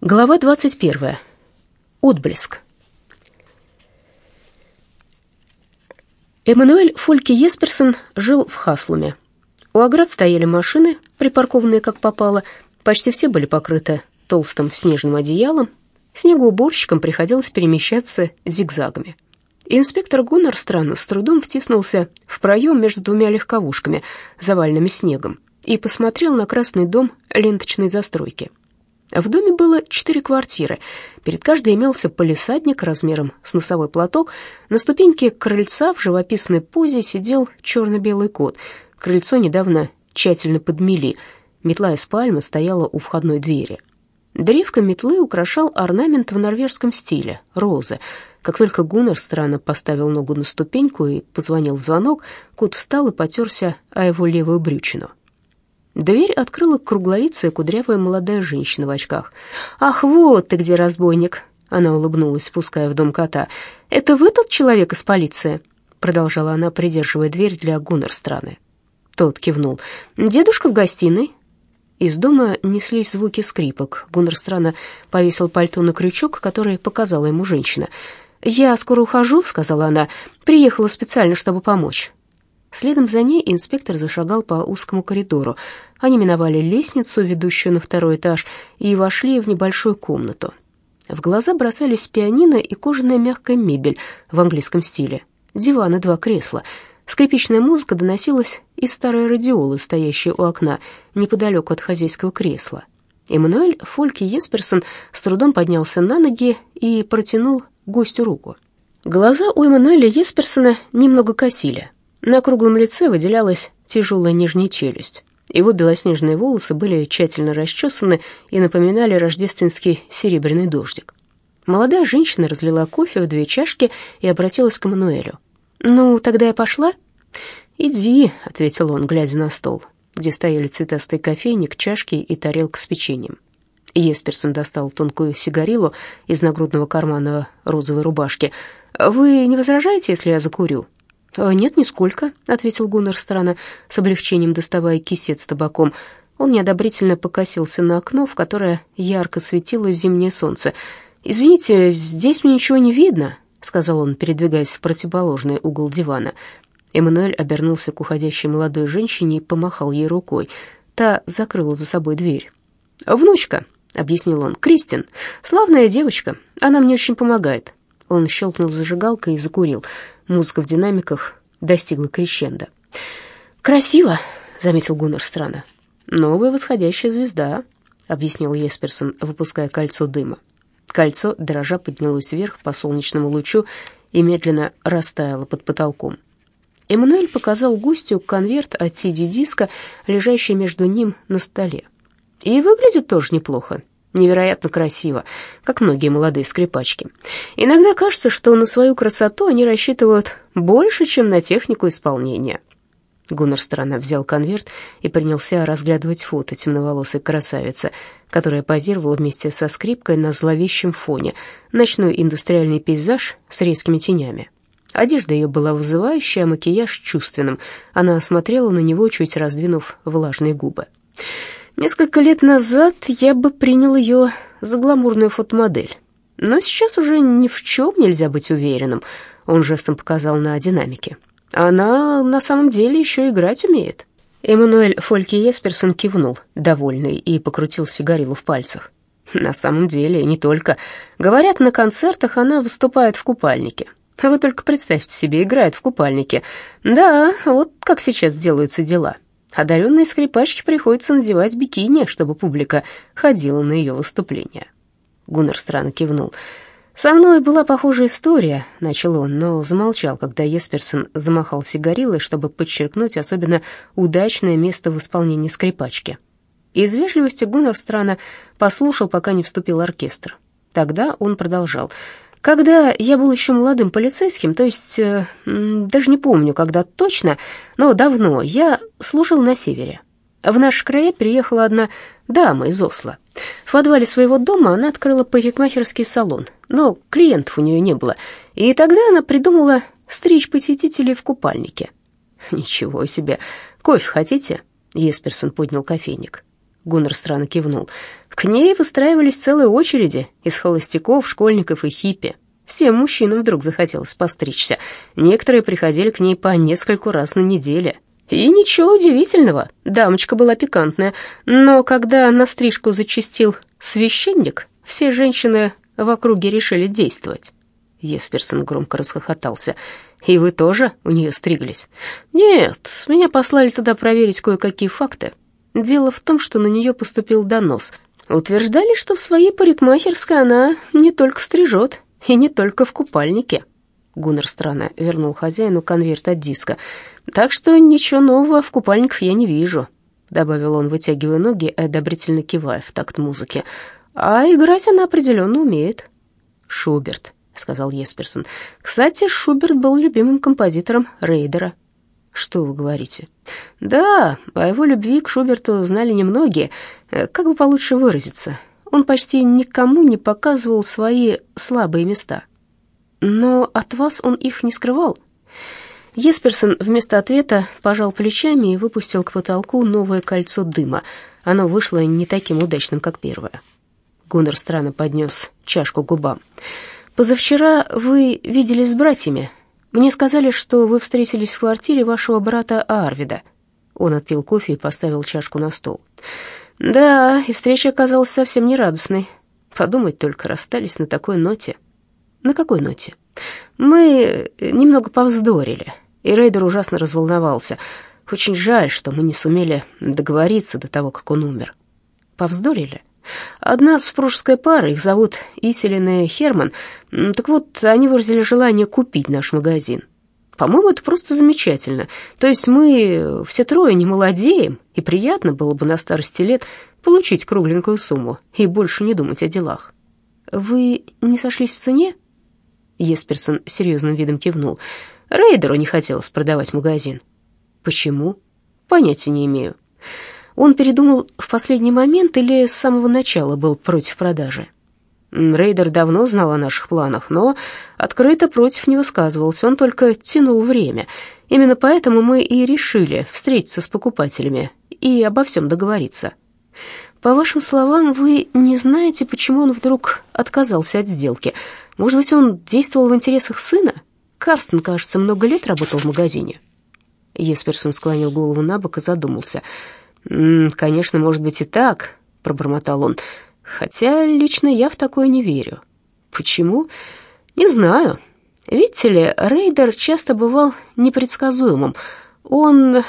Глава 21. Отблеск. Эммануэль Фольке Есперсон жил в Хаслуме. У оград стояли машины, припаркованные как попало. Почти все были покрыты толстым снежным одеялом. Снегоуборщикам приходилось перемещаться зигзагами. Инспектор Гуннер странно с трудом втиснулся в проем между двумя легковушками, заваленными снегом, и посмотрел на красный дом ленточной застройки. В доме было четыре квартиры. Перед каждой имелся полисадник размером с носовой платок. На ступеньке крыльца в живописной позе сидел черно-белый кот. Крыльцо недавно тщательно подмели. Метла из пальмы стояла у входной двери. Древко метлы украшал орнамент в норвежском стиле — розы. Как только Гуннер странно поставил ногу на ступеньку и позвонил в звонок, кот встал и потерся о его левую брючину. Дверь открыла круглолицая кудрявая молодая женщина в очках. «Ах, вот ты где, разбойник!» Она улыбнулась, спуская в дом кота. «Это вы тот человек из полиции?» Продолжала она, придерживая дверь для Гуннерстраны. Тот кивнул. «Дедушка в гостиной?» Из дома неслись звуки скрипок. Гуннерстрана повесил пальто на крючок, который показала ему женщина. «Я скоро ухожу», — сказала она. «Приехала специально, чтобы помочь». Следом за ней инспектор зашагал по узкому коридору. Они миновали лестницу, ведущую на второй этаж, и вошли в небольшую комнату. В глаза бросались пианино и кожаная мягкая мебель в английском стиле. Диван и два кресла. Скрипичная музыка доносилась из старой радиолы, стоящей у окна, неподалеку от хозяйского кресла. Эммануэль Фольки Есперсон с трудом поднялся на ноги и протянул гостю руку. Глаза у Эммануэля Есперсона немного косили. На круглом лице выделялась тяжелая нижняя челюсть. Его белоснежные волосы были тщательно расчесаны и напоминали рождественский серебряный дождик. Молодая женщина разлила кофе в две чашки и обратилась к Мануэлю. «Ну, тогда я пошла?» «Иди», — ответил он, глядя на стол, где стояли цветастый кофейник, чашки и тарелка с печеньем. Есперсон достал тонкую сигарилу из нагрудного кармана розовой рубашки. «Вы не возражаете, если я закурю?» «Э, «Нет, нисколько», — ответил Гуннер странно, с облегчением доставая кисет с табаком. Он неодобрительно покосился на окно, в которое ярко светило зимнее солнце. «Извините, здесь мне ничего не видно», — сказал он, передвигаясь в противоположный угол дивана. Эммануэль обернулся к уходящей молодой женщине и помахал ей рукой. Та закрыла за собой дверь. «Внучка», — объяснил он, — «Кристин, славная девочка, она мне очень помогает». Он щелкнул зажигалкой и закурил. Музыка в динамиках достигла крещенда. «Красиво», — заметил Гуннер странно. «Новая восходящая звезда», — объяснил Есперсон, выпуская кольцо дыма. Кольцо, дрожа, поднялось вверх по солнечному лучу и медленно растаяло под потолком. Эммануэль показал гостю конверт от CD-диска, лежащий между ним на столе. «И выглядит тоже неплохо невероятно красиво, как многие молодые скрипачки. Иногда кажется, что на свою красоту они рассчитывают больше, чем на технику исполнения. Гуннер странно взял конверт и принялся разглядывать фото темноволосой красавицы, которая позировала вместе со скрипкой на зловещем фоне, ночной индустриальный пейзаж с резкими тенями. Одежда ее была вызывающая, а макияж чувственным. Она смотрела на него, чуть раздвинув влажные губы. Несколько лет назад я бы принял ее за гламурную фотомодель. Но сейчас уже ни в чем нельзя быть уверенным. Он жестом показал на динамике. Она на самом деле еще играть умеет. Эммануэль Фольке Есперсон кивнул, довольный, и покрутил сигарилу в пальцах. На самом деле, не только. Говорят, на концертах она выступает в купальнике. Вы только представьте себе, играет в купальнике. Да, вот как сейчас делаются дела. Одаренной скрипачке приходится надевать бикини, чтобы публика ходила на ее выступления. Гуннер странно кивнул. «Со мной была похожая история», — начал он, но замолчал, когда Есперсон замахал сигарилой, чтобы подчеркнуть особенно удачное место в исполнении скрипачки. Из вежливости Гуннер странно послушал, пока не вступил оркестр. Тогда он продолжал. Когда я был еще молодым полицейским, то есть э, даже не помню, когда точно, но давно, я служил на севере. В наш край приехала одна дама из Осло. В подвале своего дома она открыла парикмахерский салон, но клиентов у нее не было, и тогда она придумала стричь посетителей в купальнике. «Ничего себе! Кофе хотите?» Есперсон поднял кофейник. Гуннер странно кивнул. К ней выстраивались целые очереди из холостяков, школьников и хиппи. Всем мужчинам вдруг захотелось постричься. Некоторые приходили к ней по нескольку раз на неделю. И ничего удивительного, дамочка была пикантная. Но когда на стрижку зачастил священник, все женщины в округе решили действовать. Есперсон громко расхохотался. «И вы тоже у нее стриглись?» «Нет, меня послали туда проверить кое-какие факты. Дело в том, что на нее поступил донос. Утверждали, что в своей парикмахерской она не только стрижет, и не только в купальнике». Гуннер странно вернул хозяину конверт от диска. «Так что ничего нового в купальниках я не вижу», — добавил он, вытягивая ноги и одобрительно кивая в такт музыки. «А играть она определенно умеет». «Шуберт», — сказал Есперсон. «Кстати, Шуберт был любимым композитором Рейдера». «Что вы говорите?» «Да, о его любви к Шуберту знали немногие. Э, как бы получше выразиться, он почти никому не показывал свои слабые места. Но от вас он их не скрывал?» Есперсон вместо ответа пожал плечами и выпустил к потолку новое кольцо дыма. Оно вышло не таким удачным, как первое. Гуннер странно поднес чашку к губам. «Позавчера вы виделись с братьями. Мне сказали, что вы встретились в квартире вашего брата Арвида». Он отпил кофе и поставил чашку на стол. «Да, и встреча оказалась совсем нерадостной. Подумать только, расстались на такой ноте». «На какой ноте?» «Мы немного повздорили, и Рейдер ужасно разволновался. Очень жаль, что мы не сумели договориться до того, как он умер». «Повздорили?» Одна супружеская пара, их зовут Иселин и Херман. Так вот, они выразили желание купить наш магазин. По-моему, это просто замечательно. То есть мы все трое не молодеем, и приятно было бы на старости лет получить кругленькую сумму и больше не думать о делах. Вы не сошлись в цене? Есперсон серьезным видом кивнул. Рейдеру не хотелось продавать магазин. Почему? Понятия не имею. Он передумал в последний момент или с самого начала был против продажи? Рейдер давно знал о наших планах, но открыто против не высказывался, он только тянул время. Именно поэтому мы и решили встретиться с покупателями и обо всем договориться. По вашим словам, вы не знаете, почему он вдруг отказался от сделки. Может быть, он действовал в интересах сына? Карстен, кажется, много лет работал в магазине. Есперсон склонил голову на бок и задумался — «Конечно, может быть и так», — пробормотал он. «Хотя лично я в такое не верю». «Почему?» «Не знаю. Видите ли, Рейдер часто бывал непредсказуемым. Он...»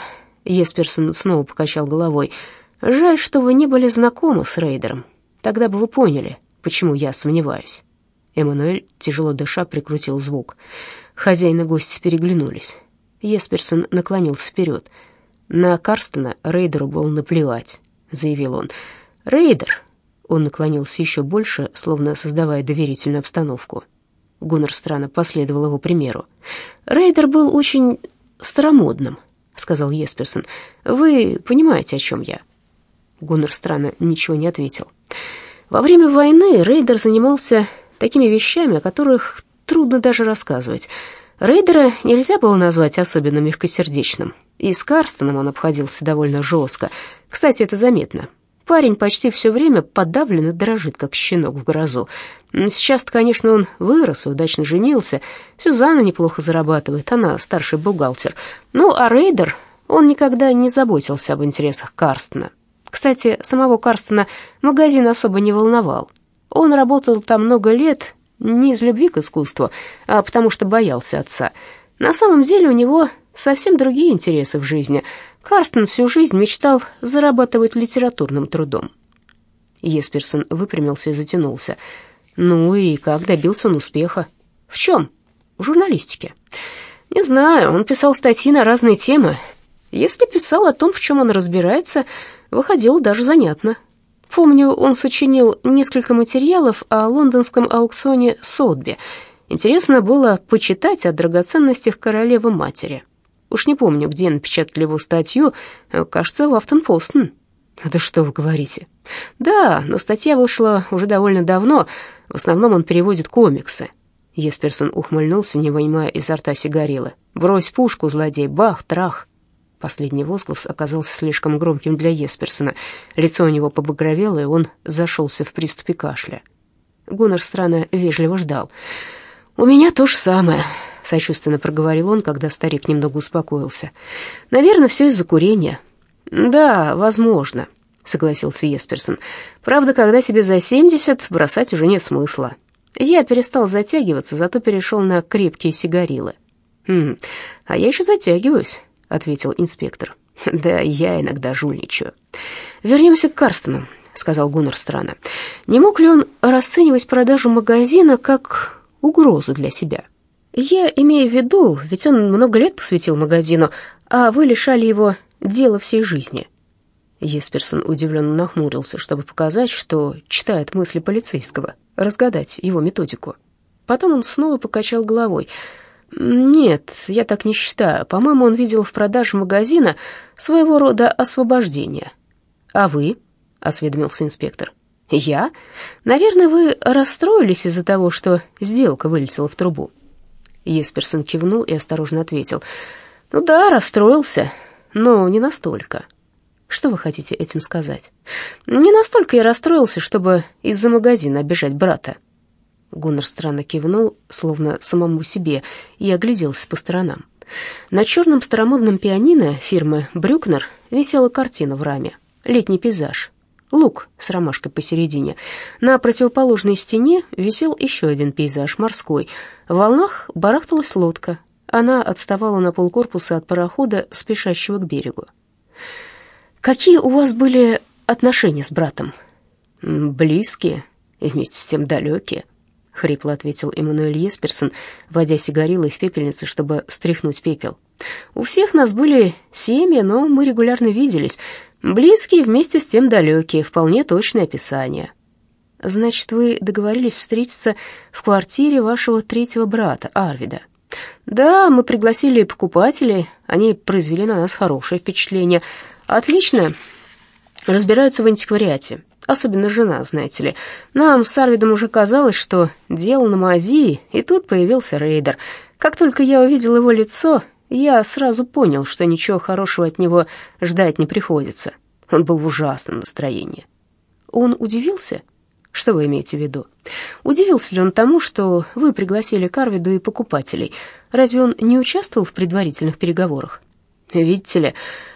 Есперсон снова покачал головой. «Жаль, что вы не были знакомы с Рейдером. Тогда бы вы поняли, почему я сомневаюсь». Эммануэль, тяжело дыша, прикрутил звук. Хозяин и гости переглянулись. Есперсон наклонился вперед. На Карстена Рейдеру было наплевать, заявил он. Рейдер, он наклонился еще больше, словно создавая доверительную обстановку. Гунарстранна последовал его примеру. Рейдер был очень старомодным, сказал Есперсон. Вы понимаете, о чем я? Гунарстранна ничего не ответил. Во время войны Рейдер занимался такими вещами, о которых трудно даже рассказывать. Рейдера нельзя было назвать особенно мягкосердечным. И с Карстеном он обходился довольно жестко. Кстати, это заметно. Парень почти все время подавлен и дрожит, как щенок в грозу. Сейчас-то, конечно, он вырос и удачно женился. Сюзанна неплохо зарабатывает, она старший бухгалтер. Ну, а Рейдер, он никогда не заботился об интересах Карстена. Кстати, самого Карстона магазин особо не волновал. Он работал там много лет не из любви к искусству, а потому что боялся отца. На самом деле у него совсем другие интересы в жизни. Карстен всю жизнь мечтал зарабатывать литературным трудом. Есперсон выпрямился и затянулся. Ну и как добился он успеха? В чем? В журналистике. Не знаю, он писал статьи на разные темы. Если писал о том, в чем он разбирается, выходило даже занятно. Помню, он сочинил несколько материалов о лондонском аукционе Сотби. Интересно было почитать о драгоценностях королевы-матери. Уж не помню, где напечатали его статью, кажется, в Афтон-Постен. Да что вы говорите? Да, но статья вышла уже довольно давно. В основном он переводит комиксы. Есперсон ухмыльнулся, не вынимая изо рта сигарилы. «Брось пушку, злодей, бах, трах!» Последний возглас оказался слишком громким для Есперсона. Лицо у него побагровело, и он зашелся в приступе кашля. Гуннер странно вежливо ждал. «У меня то же самое», — сочувственно проговорил он, когда старик немного успокоился. «Наверное, все из-за курения». «Да, возможно», — согласился Есперсон. «Правда, когда себе за семьдесят, бросать уже нет смысла. Я перестал затягиваться, зато перешел на крепкие сигарилы». «Хм, а я еще затягиваюсь», — ответил инспектор. «Да, я иногда жульничаю. Вернемся к Карстону», — сказал Гуннер странно. «Не мог ли он расценивать продажу магазина как угрозу для себя?» «Я имею в виду, ведь он много лет посвятил магазину, а вы лишали его дела всей жизни». Есперсон удивленно нахмурился, чтобы показать, что читает мысли полицейского, разгадать его методику. Потом он снова покачал головой — «Нет, я так не считаю. По-моему, он видел в продаже магазина своего рода освобождение». «А вы?» — осведомился инспектор. «Я? Наверное, вы расстроились из-за того, что сделка вылетела в трубу». Есперсон кивнул и осторожно ответил. «Ну да, расстроился, но не настолько». «Что вы хотите этим сказать?» «Не настолько я расстроился, чтобы из-за магазина обижать брата». Гуннер странно кивнул, словно самому себе, и огляделся по сторонам. На черном старомодном пианино фирмы «Брюкнер» висела картина в раме. Летний пейзаж. Лук с ромашкой посередине. На противоположной стене висел еще один пейзаж, морской. В волнах барахталась лодка. Она отставала на полкорпуса от парохода, спешащего к берегу. «Какие у вас были отношения с братом?» «Близкие и вместе с тем далекие», — хрипло ответил Эммануэль Есперсон, водя сигарилой в пепельнице, чтобы стряхнуть пепел. «У всех нас были семьи, но мы регулярно виделись. Близкие, вместе с тем далекие, вполне точное описание». «Значит, вы договорились встретиться в квартире вашего третьего брата, Арвида?» «Да, мы пригласили покупателей, они произвели на нас хорошее впечатление. Отлично разбираются в антиквариате особенно жена, знаете ли. Нам с Арвидом уже казалось, что дело на мази, и тут появился рейдер. Как только я увидел его лицо, я сразу понял, что ничего хорошего от него ждать не приходится. Он был в ужасном настроении. Он удивился? Что вы имеете в виду? Удивился ли он тому, что вы пригласили Карвиду и покупателей? Разве он не участвовал в предварительных переговорах? Видите ли,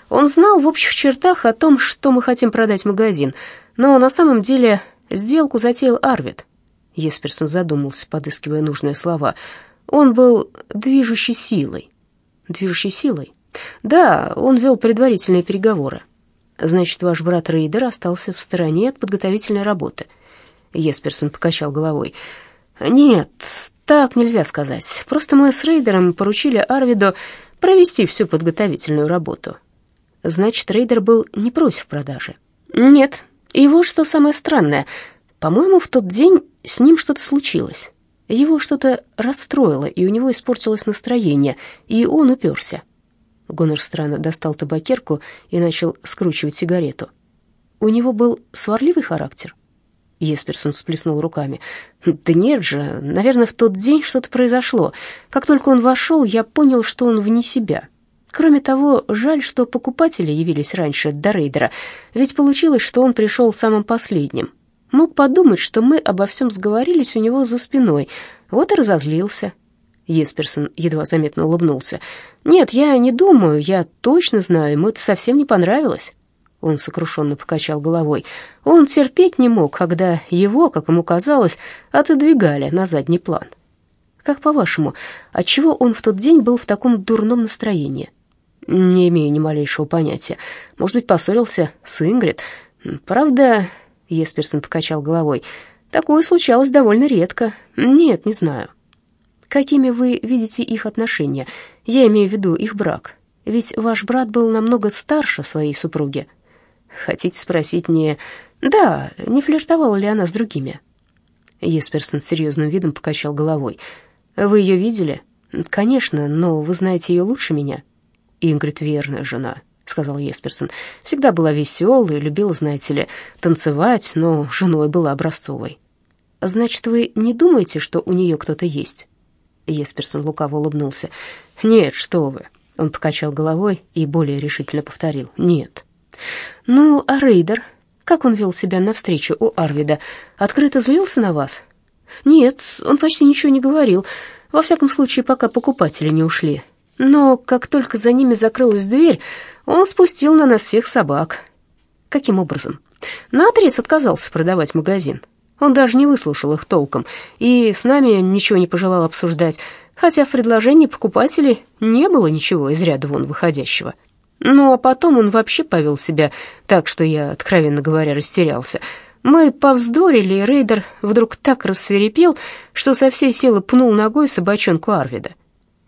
он знал в общих чертах о том, что мы хотим продать магазин — но на самом деле сделку затеял Арвид. Есперсон задумался, подыскивая нужные слова. Он был движущей силой. Движущей силой? Да, он вел предварительные переговоры. Значит, ваш брат Рейдер остался в стороне от подготовительной работы. Есперсон покачал головой. Нет, так нельзя сказать. Просто мы с Рейдером поручили Арвиду провести всю подготовительную работу. Значит, Рейдер был не против продажи. Нет, и вот что самое странное. По-моему, в тот день с ним что-то случилось. Его что-то расстроило, и у него испортилось настроение, и он уперся. Гунарстранна достал табакерку и начал скручивать сигарету. У него был сварливый характер. Есперсон всплеснул руками. «Да нет же, наверное, в тот день что-то произошло. Как только он вошел, я понял, что он вне себя. Кроме того, жаль, что покупатели явились раньше до рейдера, ведь получилось, что он пришел самым последним. Мог подумать, что мы обо всем сговорились у него за спиной, вот и разозлился. Есперсон едва заметно улыбнулся. «Нет, я не думаю, я точно знаю, ему это совсем не понравилось». Он сокрушенно покачал головой. Он терпеть не мог, когда его, как ему казалось, отодвигали на задний план. «Как по-вашему, отчего он в тот день был в таком дурном настроении?» Не имею ни малейшего понятия. Может быть, поссорился с Ингрид. Правда, Есперсон покачал головой. Такое случалось довольно редко. Нет, не знаю. Какими вы видите их отношения? Я имею в виду их брак. Ведь ваш брат был намного старше своей супруги. Хотите спросить не... Да, не флиртовала ли она с другими? Есперсон с серьезным видом покачал головой. Вы ее видели? Конечно, но вы знаете ее лучше меня. Ингрид верная жена», — сказал Есперсон. «Всегда была веселой, любила, знаете ли, танцевать, но женой была образцовой». «Значит, вы не думаете, что у нее кто-то есть?» Есперсон лукаво улыбнулся. «Нет, что вы. Он покачал головой и более решительно повторил «нет». «Ну, а Рейдер? Как он вел себя навстречу у Арвида? Открыто злился на вас?» «Нет, он почти ничего не говорил. Во всяком случае, пока покупатели не ушли. Но как только за ними закрылась дверь, он спустил на нас всех собак». «Каким образом?» «Наотрез отказался продавать магазин. Он даже не выслушал их толком и с нами ничего не пожелал обсуждать, хотя в предложении покупателей не было ничего из ряда вон выходящего. Ну, а потом он вообще повел себя так, что я, откровенно говоря, растерялся. Мы повздорили, и рейдер вдруг так рассверепел, что со всей силы пнул ногой собачонку Арвида.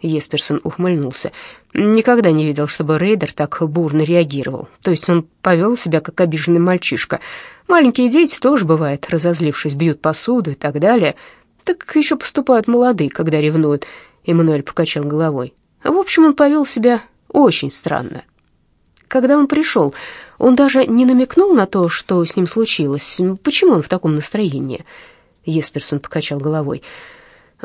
Есперсон ухмыльнулся. Никогда не видел, чтобы рейдер так бурно реагировал. То есть он повел себя как обиженный мальчишка. Маленькие дети тоже, бывает, разозлившись, бьют посуду и так далее. Так еще поступают молодые, когда ревнуют. Эммануэль покачал головой. В общем, он повел себя очень странно. Когда он пришел, он даже не намекнул на то, что с ним случилось. Почему он в таком настроении? Есперсон покачал головой.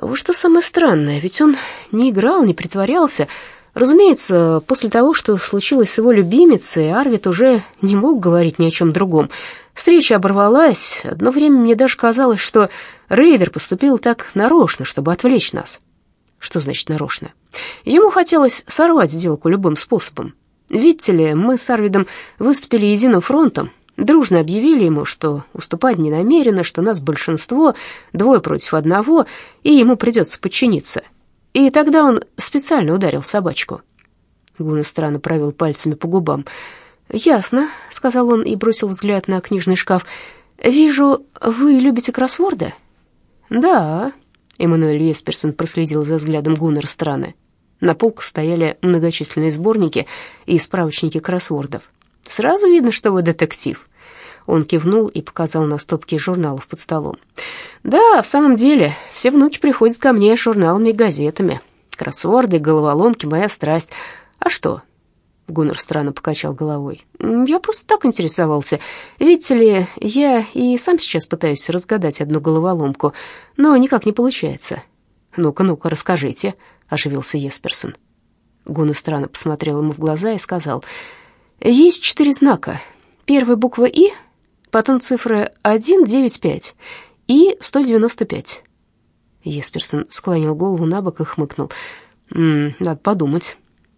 Вот что самое странное, ведь он не играл, не притворялся. Разумеется, после того, что случилось с его любимицей, Арвид уже не мог говорить ни о чем другом. Встреча оборвалась. Одно время мне даже казалось, что Рейдер поступил так нарочно, чтобы отвлечь нас. Что значит нарочно? Ему хотелось сорвать сделку любым способом. Видите ли, мы с Арвидом выступили единым фронтом, дружно объявили ему, что уступать не намерены, что нас большинство, двое против одного, и ему придется подчиниться. И тогда он специально ударил собачку. Гуна странно провел пальцами по губам. «Ясно», — сказал он и бросил взгляд на книжный шкаф. «Вижу, вы любите кроссворды?» «Да», — Эммануэль Есперсон проследил за взглядом Гуннера страны. На полках стояли многочисленные сборники и справочники кроссвордов. «Сразу видно, что вы детектив». Он кивнул и показал на стопки журналов под столом. «Да, в самом деле, все внуки приходят ко мне с журналами и газетами. Кроссворды, головоломки — моя страсть. А что?» Гуннер странно покачал головой. «Я просто так интересовался. Видите ли, я и сам сейчас пытаюсь разгадать одну головоломку, но никак не получается. Ну-ка, ну-ка, расскажите», оживился Есперсон. Гуна странно посмотрел ему в глаза и сказал, «Есть четыре знака. Первая буква «И», потом цифры 195 и 195». Есперсон склонил голову на бок и хмыкнул. «М -м, «Надо подумать».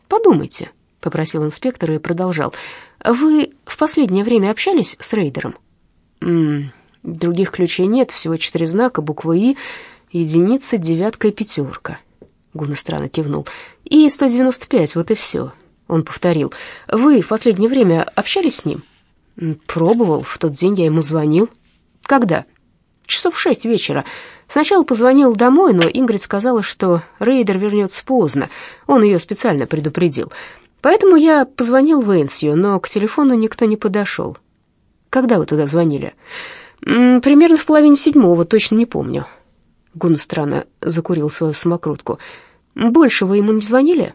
«Подумайте», — попросил инспектор и продолжал. «Вы в последнее время общались с рейдером?» М «Других ключей нет, всего четыре знака, буква «И», единица, девятка и пятерка». Гуна странно кивнул. «И 195, вот и все». Он повторил. «Вы в последнее время общались с ним?» «Пробовал. В тот день я ему звонил». «Когда?» «Часов в шесть вечера. Сначала позвонил домой, но Ингрид сказала, что рейдер вернется поздно. Он ее специально предупредил. Поэтому я позвонил в Энсию, но к телефону никто не подошел». «Когда вы туда звонили?» «Примерно в половине седьмого, точно не помню». Гун странно закурил свою самокрутку. «Больше вы ему не звонили?»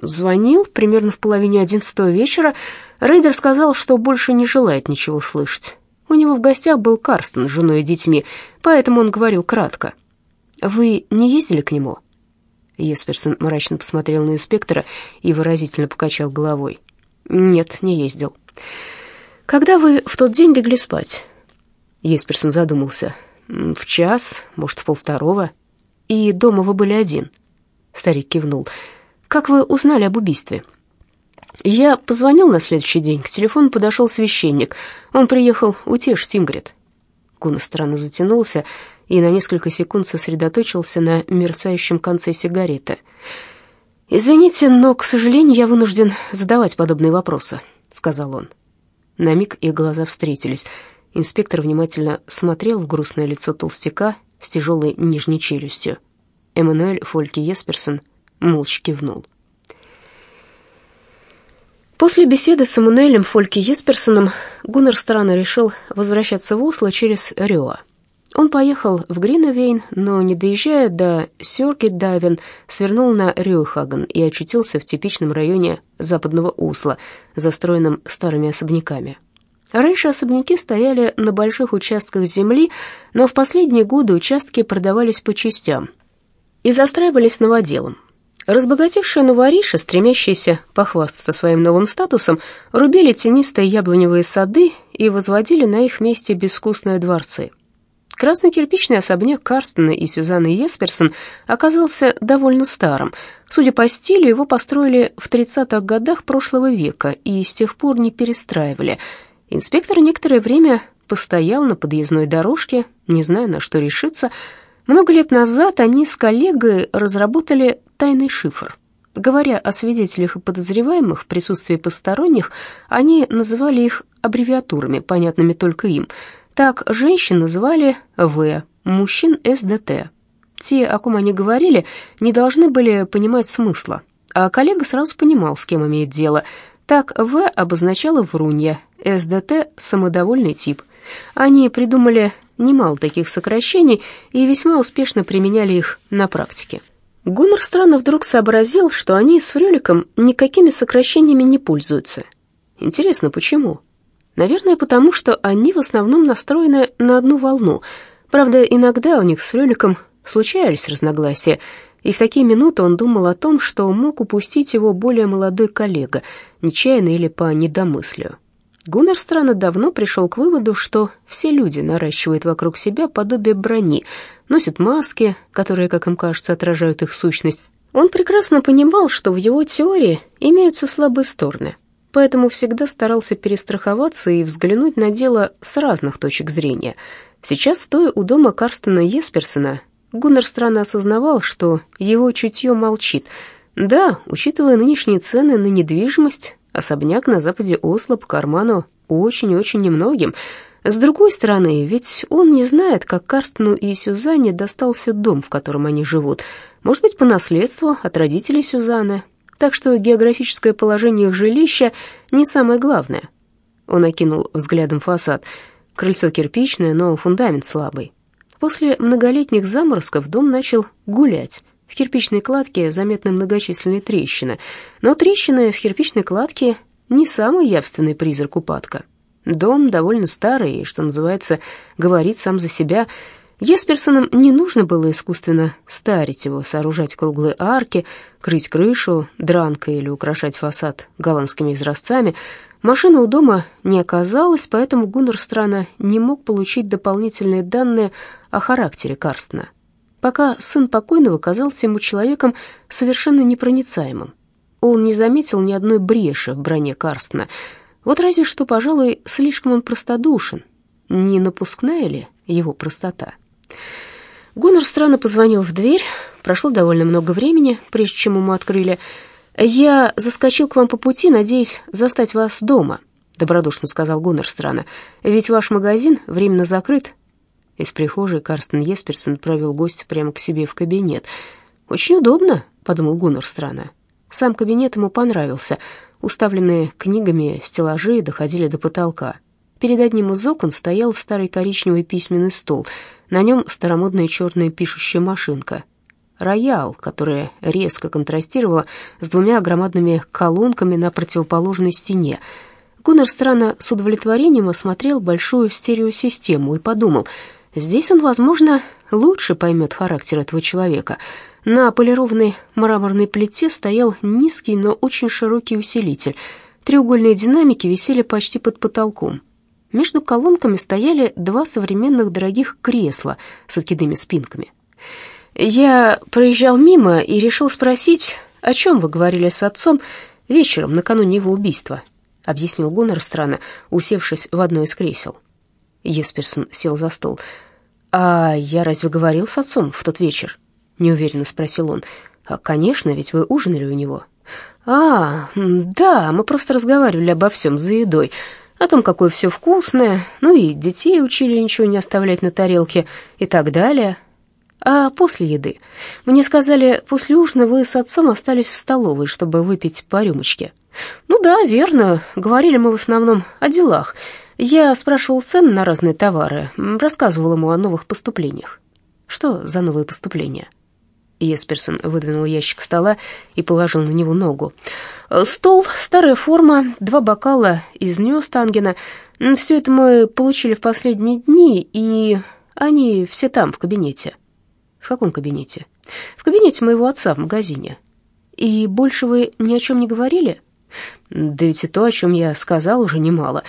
«Звонил примерно в половине одиннадцатого вечера. Рейдер сказал, что больше не желает ничего слышать. У него в гостях был Карстен с женой и детьми, поэтому он говорил кратко. Вы не ездили к нему?» Есперсон мрачно посмотрел на инспектора и выразительно покачал головой. «Нет, не ездил». «Когда вы в тот день легли спать?» Есперсон задумался. «В час, может, в полвторого. И дома вы были один?» Старик кивнул. «Как вы узнали об убийстве?» «Я позвонил на следующий день. К телефону подошел священник. Он приехал утешить Ингрид». Гуна странно затянулся и на несколько секунд сосредоточился на мерцающем конце сигареты. «Извините, но, к сожалению, я вынужден задавать подобные вопросы», — сказал он. На миг их глаза встретились — Инспектор внимательно смотрел в грустное лицо толстяка с тяжелой нижней челюстью. Эммануэль Фольке Есперсон молча кивнул. После беседы с Эммануэлем Фольке Есперсоном Гуннер странно решил возвращаться в Осло через Рёа. Он поехал в Гриновейн, но, не доезжая до Сёргедавен, свернул на Рюхаген и очутился в типичном районе западного Осло, застроенном старыми особняками. Раньше особняки стояли на больших участках земли, но в последние годы участки продавались по частям и застраивались новоделом. Разбогатевшие новориши, стремящиеся похвастаться своим новым статусом, рубили тенистые яблоневые сады и возводили на их месте безвкусные дворцы. Красный кирпичный особняк Карстена и Сюзанны Есперсон оказался довольно старым. Судя по стилю, его построили в 30-х годах прошлого века и с тех пор не перестраивали. Инспектор некоторое время постоял на подъездной дорожке, не зная, на что решиться, много лет назад они с коллегой разработали тайный шифр. Говоря о свидетелях и подозреваемых в присутствии посторонних, они называли их аббревиатурами, понятными только им. Так женщин называли В, мужчин СДТ. Те, о ком они говорили, не должны были понимать смысла, а коллега сразу понимал, с кем имеет дело. Так В обозначало врунья, СДТ – самодовольный тип. Они придумали немало таких сокращений и весьма успешно применяли их на практике. Гуннер странно вдруг сообразил, что они с Фреликом никакими сокращениями не пользуются. Интересно, почему? Наверное, потому что они в основном настроены на одну волну. Правда, иногда у них с Фреликом случались разногласия, и в такие минуты он думал о том, что мог упустить его более молодой коллега, нечаянно или по недомыслию. Гуннар странно давно пришел к выводу, что все люди наращивают вокруг себя подобие брони, носят маски, которые, как им кажется, отражают их сущность. Он прекрасно понимал, что в его теории имеются слабые стороны, поэтому всегда старался перестраховаться и взглянуть на дело с разных точек зрения. Сейчас, стоя у дома Карстена Есперсона, Гуннар странно осознавал, что его чутье молчит. Да, учитывая нынешние цены на недвижимость, Особняк на западе Осло по карману очень-очень немногим. С другой стороны, ведь он не знает, как Карстену и Сюзанне достался дом, в котором они живут. Может быть, по наследству от родителей Сюзанны. Так что географическое положение их жилища не самое главное. Он окинул взглядом фасад. Крыльцо кирпичное, но фундамент слабый. После многолетних заморозков дом начал гулять. В кирпичной кладке заметны многочисленные трещины, но трещины в кирпичной кладке не самый явственный призрак упадка. Дом довольно старый и, что называется, говорит сам за себя. Есперсонам не нужно было искусственно старить его, сооружать круглые арки, крыть крышу дранкой или украшать фасад голландскими изразцами. Машины у дома не оказалось, поэтому Гуннер странно не мог получить дополнительные данные о характере Карстена пока сын покойного казался ему человеком совершенно непроницаемым. Он не заметил ни одной бреши в броне Карстена. Вот разве что, пожалуй, слишком он простодушен. Не напускная ли его простота? Гуннер странно позвонил в дверь. Прошло довольно много времени, прежде чем ему открыли. «Я заскочил к вам по пути, надеясь застать вас дома», — добродушно сказал Гуннер странно. «Ведь ваш магазин временно закрыт, из прихожей Карстен Есперсон провел гостя прямо к себе в кабинет. «Очень удобно», — подумал Гуннер странно. Сам кабинет ему понравился. Уставленные книгами стеллажи доходили до потолка. Перед одним из окон стоял старый коричневый письменный стол. На нем старомодная черная пишущая машинка. Роял, которая резко контрастировала с двумя громадными колонками на противоположной стене. Гуннер странно с удовлетворением осмотрел большую стереосистему и подумал — Здесь он, возможно, лучше поймет характер этого человека. На полированной мраморной плите стоял низкий, но очень широкий усилитель. Треугольные динамики висели почти под потолком. Между колонками стояли два современных дорогих кресла с откидными спинками. Я проезжал мимо и решил спросить, о чем вы говорили с отцом вечером накануне его убийства, объяснил Гуннер странно, усевшись в одно из кресел. Есперсон сел за стол. «А я разве говорил с отцом в тот вечер?» — неуверенно спросил он. «А, «Конечно, ведь вы ужинали у него». «А, да, мы просто разговаривали обо всем за едой, о том, какое все вкусное, ну и детей учили ничего не оставлять на тарелке и так далее. А после еды? Мне сказали, после ужина вы с отцом остались в столовой, чтобы выпить по рюмочке». «Ну да, верно, говорили мы в основном о делах». Я спрашивал цены на разные товары, рассказывал ему о новых поступлениях. Что за новые поступления? Есперсон выдвинул ящик стола и положил на него ногу. Стол, старая форма, два бокала из Ньюстангена. Все это мы получили в последние дни, и они все там, в кабинете. В каком кабинете? В кабинете моего отца в магазине. И больше вы ни о чем не говорили?» «Да ведь и то, о чем я сказал, уже немало.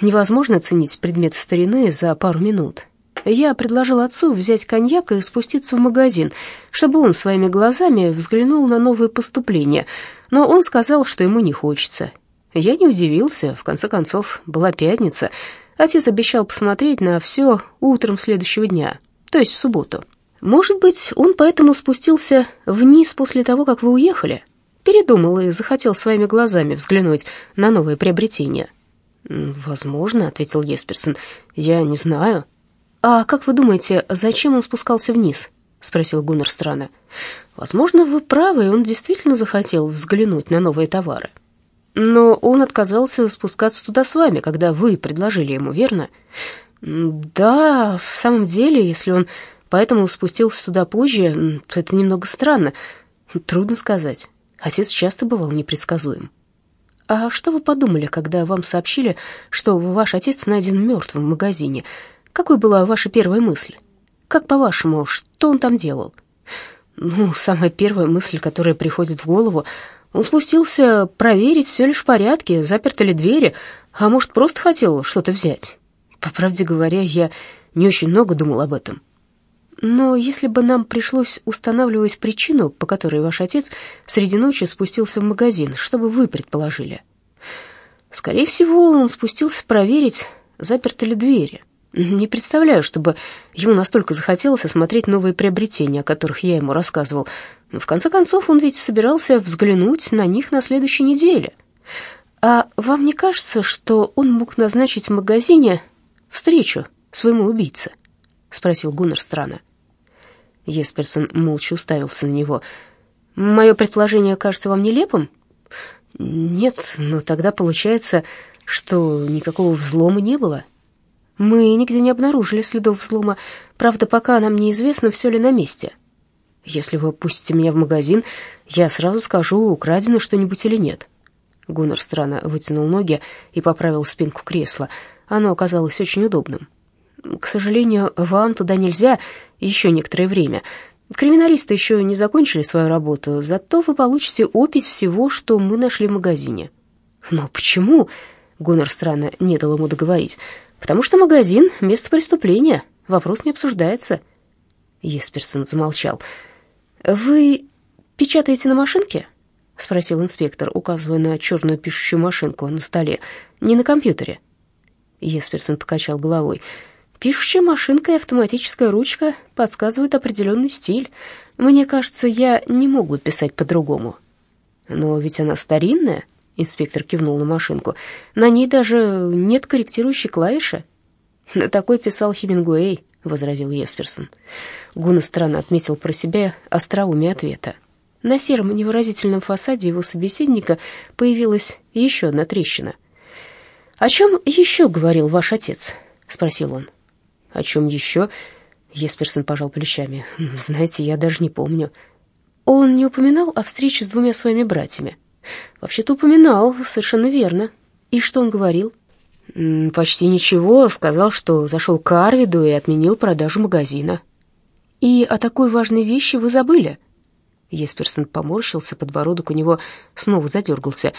Невозможно оценить предметы старины за пару минут. Я предложил отцу взять коньяк и спуститься в магазин, чтобы он своими глазами взглянул на новые поступления, но он сказал, что ему не хочется. Я не удивился, в конце концов, была пятница. Отец обещал посмотреть на все утром следующего дня, то есть в субботу. Может быть, он поэтому спустился вниз после того, как вы уехали? Передумал и захотел своими глазами взглянуть на новое приобретение. «Возможно», — ответил Есперсон, — «я не знаю». «А как вы думаете, зачем он спускался вниз?» — спросил Гуннер странно. «Возможно, вы правы, он действительно захотел взглянуть на новые товары. Но он отказался спускаться туда с вами, когда вы предложили ему, верно?» «Да, в самом деле, если он поэтому спустился туда позже, то это немного странно. Трудно сказать. Отец часто бывал непредсказуем». «А что вы подумали, когда вам сообщили, что ваш отец найден мертвым в магазине?» Какой была ваша первая мысль? Как по-вашему, что он там делал? Ну, самая первая мысль, которая приходит в голову, он спустился проверить, все ли в порядке, заперты ли двери, а может, просто хотел что-то взять. По правде говоря, я не очень много думал об этом. Но если бы нам пришлось устанавливать причину, по которой ваш отец среди ночи спустился в магазин, что бы вы предположили? Скорее всего, он спустился проверить, заперты ли двери. Не представляю, чтобы ему настолько захотелось осмотреть новые приобретения, о которых я ему рассказывал. В конце концов, он ведь собирался взглянуть на них на следующей неделе. А вам не кажется, что он мог назначить в магазине встречу своему убийце? Спросил Гуннер странно. Есперсон молча уставился на него. Мое предположение кажется вам нелепым? Нет, но тогда получается, что никакого взлома не было. Мы нигде не обнаружили следов взлома. Правда, пока нам неизвестно, все ли на месте. Если вы пустите меня в магазин, я сразу скажу, украдено что-нибудь или нет». Гуннер странно вытянул ноги и поправил спинку кресла. Оно оказалось очень удобным. «К сожалению, вам туда нельзя еще некоторое время. Криминалисты еще не закончили свою работу, зато вы получите опись всего, что мы нашли в магазине». «Но почему?» — Гуннер странно не дал ему договорить. Потому что магазин — место преступления, вопрос не обсуждается. Есперсон замолчал. «Вы печатаете на машинке?» — спросил инспектор, указывая на черную пишущую машинку на столе. «Не на компьютере». Есперсон покачал головой. «Пишущая машинка и автоматическая ручка подсказывают определенный стиль. Мне кажется, я не могу писать по-другому». «Но ведь она старинная», Инспектор кивнул на машинку. «На ней даже нет корректирующей клавиши». «На такой писал Хемингуэй», — возразил Есперсон. Гуна странно отметил про себя остроумие ответа. На сером невыразительном фасаде его собеседника появилась еще одна трещина. «О чем еще говорил ваш отец?» — спросил он. «О чем еще?» — Есперсон пожал плечами. «Знаете, я даже не помню». «Он не упоминал о встрече с двумя своими братьями?» Вообще-то упоминал, совершенно верно. И что он говорил? Почти ничего, сказал, что зашел к Арвиду и отменил продажу магазина. И о такой важной вещи вы забыли? Есперсон поморщился, подбородок у него снова задергался.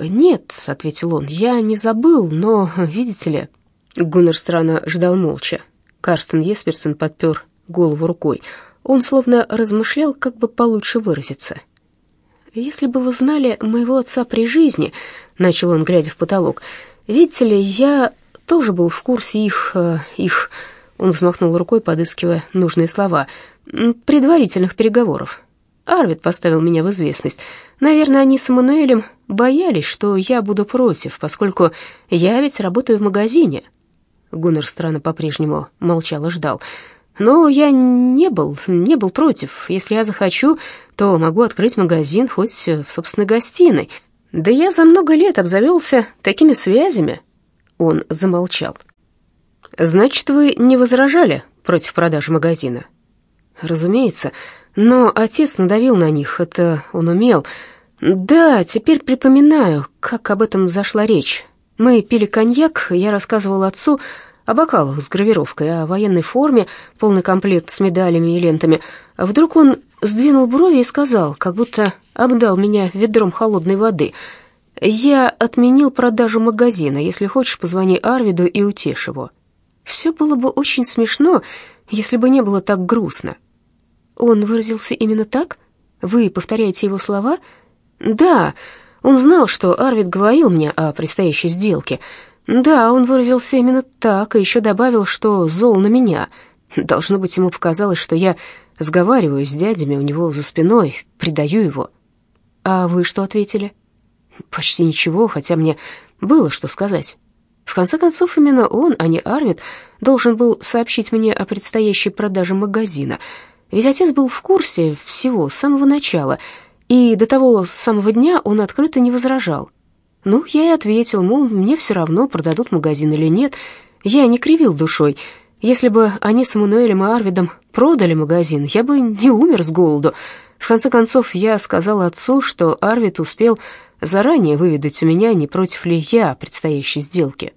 «Нет», — ответил он, — «я не забыл, но, видите ли...» Гуннер странно ждал молча. Карстен Есперсон подпер голову рукой. Он словно размышлял, как бы получше выразиться. «Если бы вы знали моего отца при жизни», — начал он, глядя в потолок, — «видите ли, я тоже был в курсе их... Э, их...» Он взмахнул рукой, подыскивая нужные слова. «Предварительных переговоров. Арвид поставил меня в известность. Наверное, они с Эммануэлем боялись, что я буду против, поскольку я ведь работаю в магазине». Гуннер странно по-прежнему молчал и ждал. Но я не был, не был против. Если я захочу, то могу открыть магазин хоть в собственной гостиной. Да я за много лет обзавелся такими связями. Он замолчал. Значит, вы не возражали против продажи магазина? Разумеется, но отец надавил на них, это он умел. Да, теперь припоминаю, как об этом зашла речь. Мы пили коньяк, я рассказывал отцу о бокалах с гравировкой, о военной форме, полный комплект с медалями и лентами. Вдруг он сдвинул брови и сказал, как будто обдал меня ведром холодной воды. «Я отменил продажу магазина. Если хочешь, позвони Арвиду и утешь его». Все было бы очень смешно, если бы не было так грустно. Он выразился именно так? Вы повторяете его слова? Да, он знал, что Арвид говорил мне о предстоящей сделке. Да, он выразился именно так, и еще добавил, что зол на меня. Должно быть, ему показалось, что я сговариваюсь с дядями у него за спиной, предаю его. А вы что ответили? Почти ничего, хотя мне было что сказать. В конце концов, именно он, а не Арвид, должен был сообщить мне о предстоящей продаже магазина. Ведь отец был в курсе всего с самого начала — и до того самого дня он открыто не возражал. Ну, я и ответил, мол, мне все равно, продадут магазин или нет. Я не кривил душой. Если бы они с Эммануэлем и Арвидом продали магазин, я бы не умер с голоду. В конце концов, я сказал отцу, что Арвид успел заранее выведать у меня, не против ли я предстоящей сделки.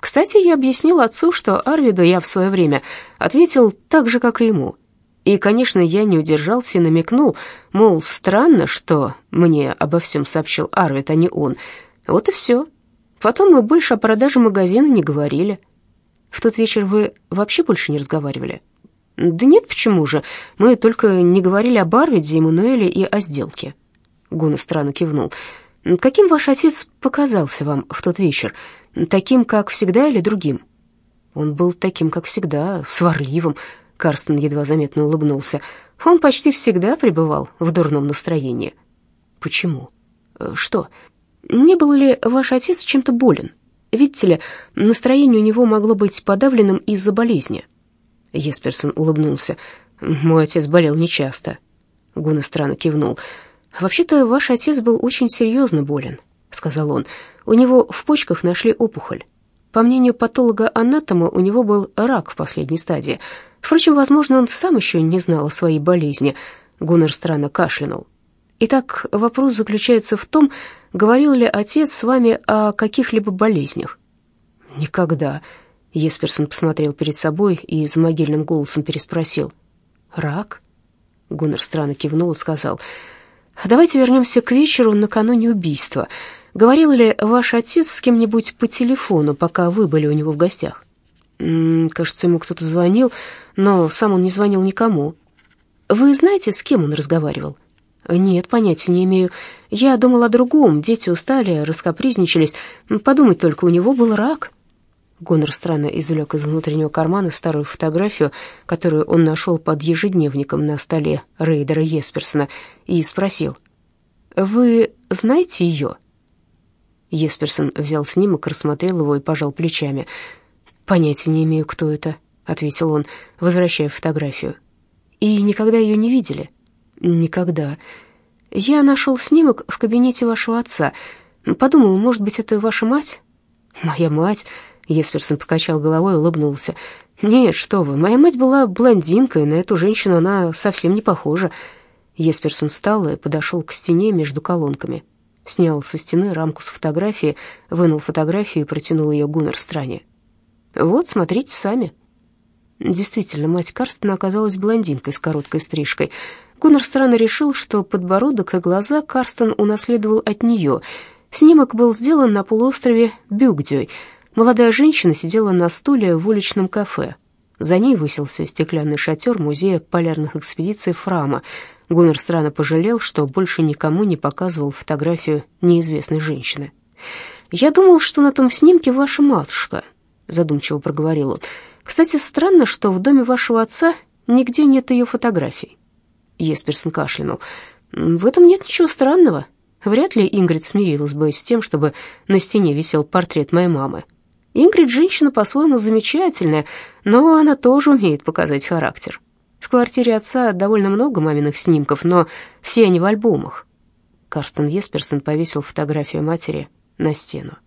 Кстати, я объяснил отцу, что Арвиду я в свое время ответил так же, как и ему — и, конечно, я не удержался и намекнул, мол, странно, что мне обо всем сообщил Арвид, а не он. Вот и все. Потом мы больше о продаже магазина не говорили. В тот вечер вы вообще больше не разговаривали? Да нет, почему же? Мы только не говорили об Арвиде, Эммануэле и о сделке. Гуна странно кивнул. Каким ваш отец показался вам в тот вечер? Таким, как всегда, или другим? Он был таким, как всегда, сварливым, Карстен едва заметно улыбнулся. Он почти всегда пребывал в дурном настроении. Почему? Э, что? Не был ли ваш отец чем-то болен? Видите ли, настроение у него могло быть подавленным из-за болезни. Есперсон улыбнулся. Мой отец болел нечасто. Гуна странно кивнул. Вообще-то ваш отец был очень серьезно болен, сказал он. У него в почках нашли опухоль. По мнению патолога-анатома, у него был рак в последней стадии — Впрочем, возможно, он сам еще не знал о своей болезни. Гуннер странно кашлянул. Итак, вопрос заключается в том, говорил ли отец с вами о каких-либо болезнях? Никогда. Есперсон посмотрел перед собой и за могильным голосом переспросил. Рак? Гуннер странно кивнул и сказал. Давайте вернемся к вечеру накануне убийства. Говорил ли ваш отец с кем-нибудь по телефону, пока вы были у него в гостях? Кажется, ему кто-то звонил, но сам он не звонил никому. Вы знаете, с кем он разговаривал? Нет, понятия не имею. Я думал о другом. Дети устали, раскопризничались. Подумать только, у него был рак. Гонор странно извлек из внутреннего кармана старую фотографию, которую он нашел под ежедневником на столе Рейдера Есперсона, и спросил, «Вы знаете ее?» Есперсон взял снимок, рассмотрел его и пожал плечами – «Понятия не имею, кто это», — ответил он, возвращая фотографию. «И никогда ее не видели?» «Никогда. Я нашел снимок в кабинете вашего отца. Подумал, может быть, это ваша мать?» «Моя мать?» — Есперсон покачал головой и улыбнулся. «Нет, что вы, моя мать была блондинкой, на эту женщину она совсем не похожа». Есперсон встал и подошел к стене между колонками. Снял со стены рамку с фотографией, вынул фотографию и протянул ее Гуннер Стране. Вот, смотрите сами». Действительно, мать Карстена оказалась блондинкой с короткой стрижкой. Гуннер странно решил, что подбородок и глаза Карстен унаследовал от нее. Снимок был сделан на полуострове Бюгдёй. Молодая женщина сидела на стуле в уличном кафе. За ней высился стеклянный шатер музея полярных экспедиций Фрама. Гуннер странно пожалел, что больше никому не показывал фотографию неизвестной женщины. «Я думал, что на том снимке ваша матушка», задумчиво проговорил он. Кстати, странно, что в доме вашего отца нигде нет ее фотографий. Есперсон кашлянул. В этом нет ничего странного. Вряд ли Ингрид смирилась бы с тем, чтобы на стене висел портрет моей мамы. Ингрид женщина по-своему замечательная, но она тоже умеет показать характер. В квартире отца довольно много маминых снимков, но все они в альбомах. Карстен Есперсон повесил фотографию матери на стену.